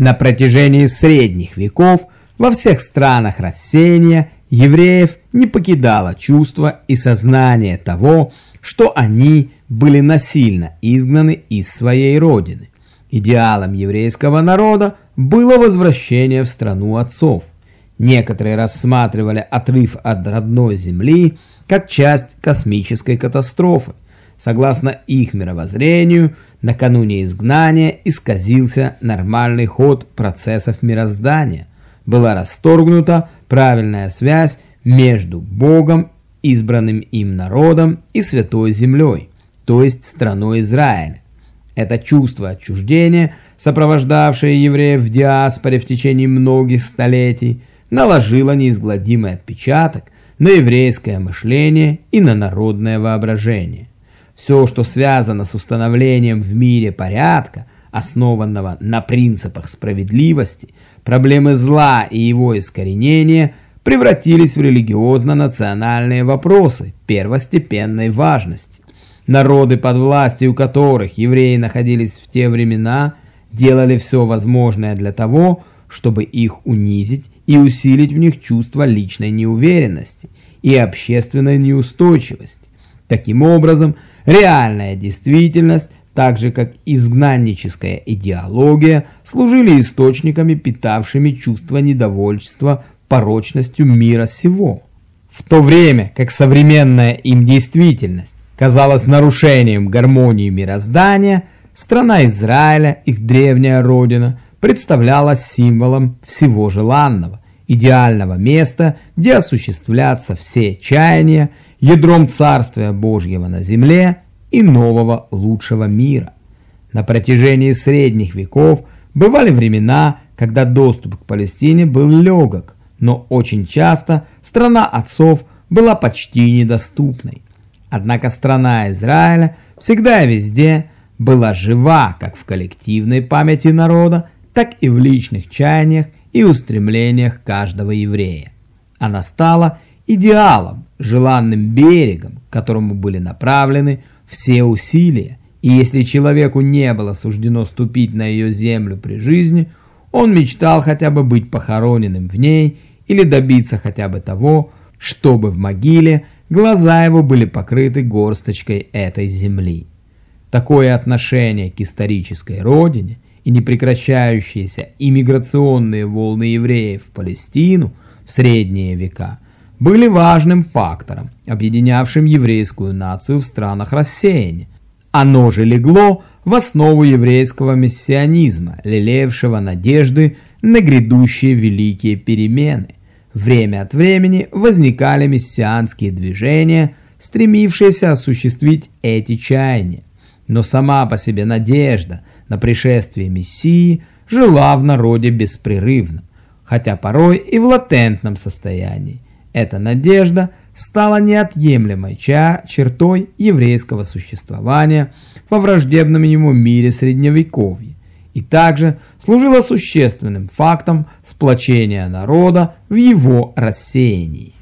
На протяжении средних веков во всех странах рассеяния евреев не покидало чувство и сознание того, что они были насильно изгнаны из своей родины. Идеалом еврейского народа было возвращение в страну отцов. Некоторые рассматривали отрыв от родной земли как часть космической катастрофы. Согласно их мировоззрению, накануне изгнания исказился нормальный ход процессов мироздания. Была расторгнута правильная связь между Богом, избранным им народом и Святой Землей, то есть страной Израиля. Это чувство отчуждения, сопровождавшее евреев в диаспоре в течение многих столетий, наложило неизгладимый отпечаток на еврейское мышление и на народное воображение. Все, что связано с установлением в мире порядка, основанного на принципах справедливости, проблемы зла и его искоренения превратились в религиозно-национальные вопросы первостепенной важности. Народы, под властью которых евреи находились в те времена, делали все возможное для того, чтобы их унизить и усилить в них чувство личной неуверенности и общественной неустойчивости. Таким образом, Реальная действительность, так же как изгнанническая идеология, служили источниками, питавшими чувство недовольства порочностью мира сего. В то время как современная им действительность казалась нарушением гармонии мироздания, страна Израиля, их древняя родина, представлялась символом всего желанного, идеального места, где осуществлятся все чаяния ядром Царствия Божьего на земле и нового лучшего мира. На протяжении средних веков бывали времена, когда доступ к Палестине был легок, но очень часто страна отцов была почти недоступной. Однако страна Израиля всегда и везде была жива как в коллективной памяти народа, так и в личных чаяниях и устремлениях каждого еврея. Она стала идеалом, желанным берегом, к которому были направлены все усилия, и если человеку не было суждено ступить на ее землю при жизни, он мечтал хотя бы быть похороненным в ней или добиться хотя бы того, чтобы в могиле глаза его были покрыты горсточкой этой земли. Такое отношение к исторической родине и непрекращающиеся иммиграционные волны евреев в Палестину в средние века – были важным фактором, объединявшим еврейскую нацию в странах рассеяния. Оно же легло в основу еврейского мессианизма, лелеявшего надежды на грядущие великие перемены. Время от времени возникали мессианские движения, стремившиеся осуществить эти чаяния. Но сама по себе надежда на пришествие Мессии жила в народе беспрерывно, хотя порой и в латентном состоянии. Эта надежда стала неотъемлемой чертой еврейского существования во враждебном ему мире Средневековья и также служила существенным фактом сплочения народа в его рассеянии.